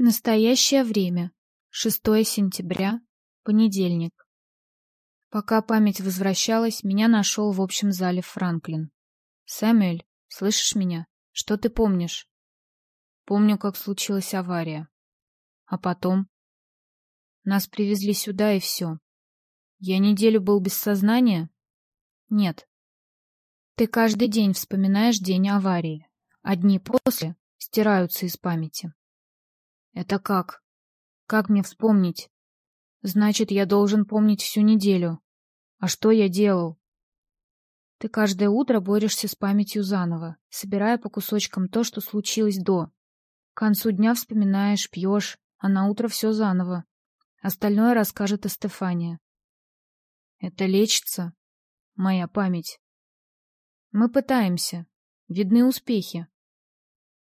Настоящее время. 6 сентября. Понедельник. Пока память возвращалась, меня нашел в общем зале Франклин. «Сэмюэль, слышишь меня? Что ты помнишь?» «Помню, как случилась авария. А потом?» «Нас привезли сюда, и все. Я неделю был без сознания?» «Нет. Ты каждый день вспоминаешь день аварии. Одни после стираются из памяти. Это как? Как мне вспомнить? Значит, я должен помнить всю неделю. А что я делал? Ты каждое утро борешься с памятью заново, собирая по кусочкам то, что случилось до. К концу дня вспоминаешь, пьешь, а на утро все заново. Остальное расскажет Стефания. Это лечится? Моя память. Мы пытаемся. Видны успехи.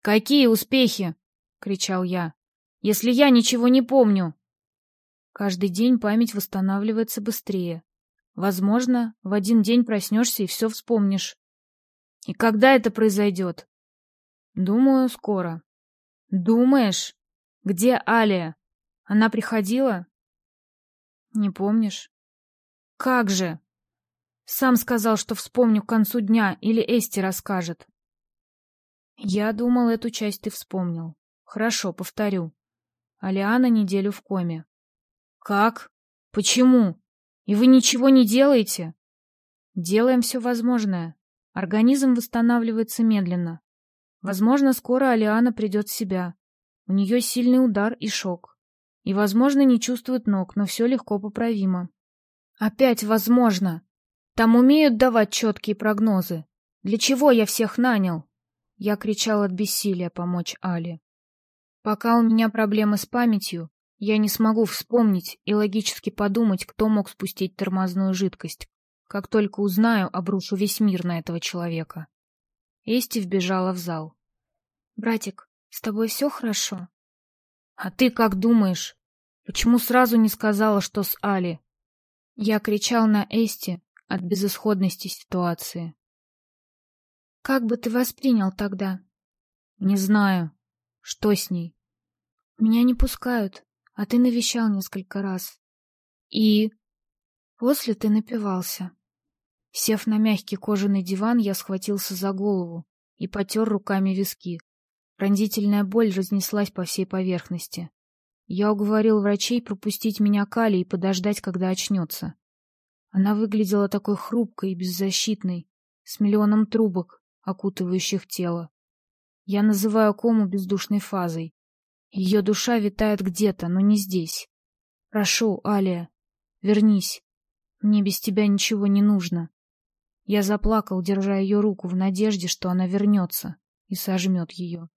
«Какие успехи?» — кричал я если я ничего не помню? Каждый день память восстанавливается быстрее. Возможно, в один день проснешься и все вспомнишь. И когда это произойдет? Думаю, скоро. Думаешь? Где Алия? Она приходила? Не помнишь? Как же? Сам сказал, что вспомню к концу дня или Эсти расскажет. Я думал, эту часть ты вспомнил. Хорошо, повторю. Алиана неделю в коме. Как? Почему? И вы ничего не делаете? Делаем все возможное. Организм восстанавливается медленно. Возможно, скоро Алиана придет в себя. У нее сильный удар и шок. И, возможно, не чувствует ног, но все легко поправимо. Опять возможно. Там умеют давать четкие прогнозы. Для чего я всех нанял? Я кричал от бессилия помочь Али. Пока у меня проблемы с памятью, я не смогу вспомнить и логически подумать, кто мог спустить тормозную жидкость. Как только узнаю, обрушу весь мир на этого человека. Эсти вбежала в зал. «Братик, с тобой все хорошо?» «А ты как думаешь? Почему сразу не сказала, что с Али?» Я кричал на Эсти от безысходности ситуации. «Как бы ты воспринял тогда?» «Не знаю. Что с ней?» Меня не пускают, а ты навещал несколько раз. И... После ты напивался. Сев на мягкий кожаный диван, я схватился за голову и потер руками виски. Пронзительная боль разнеслась по всей поверхности. Я уговорил врачей пропустить меня к Али и подождать, когда очнется. Она выглядела такой хрупкой и беззащитной, с миллионом трубок, окутывающих тело. Я называю кому бездушной фазой. Ее душа витает где-то, но не здесь. Прошу, Алия, вернись. Мне без тебя ничего не нужно. Я заплакал, держа ее руку в надежде, что она вернется и сожмет ее.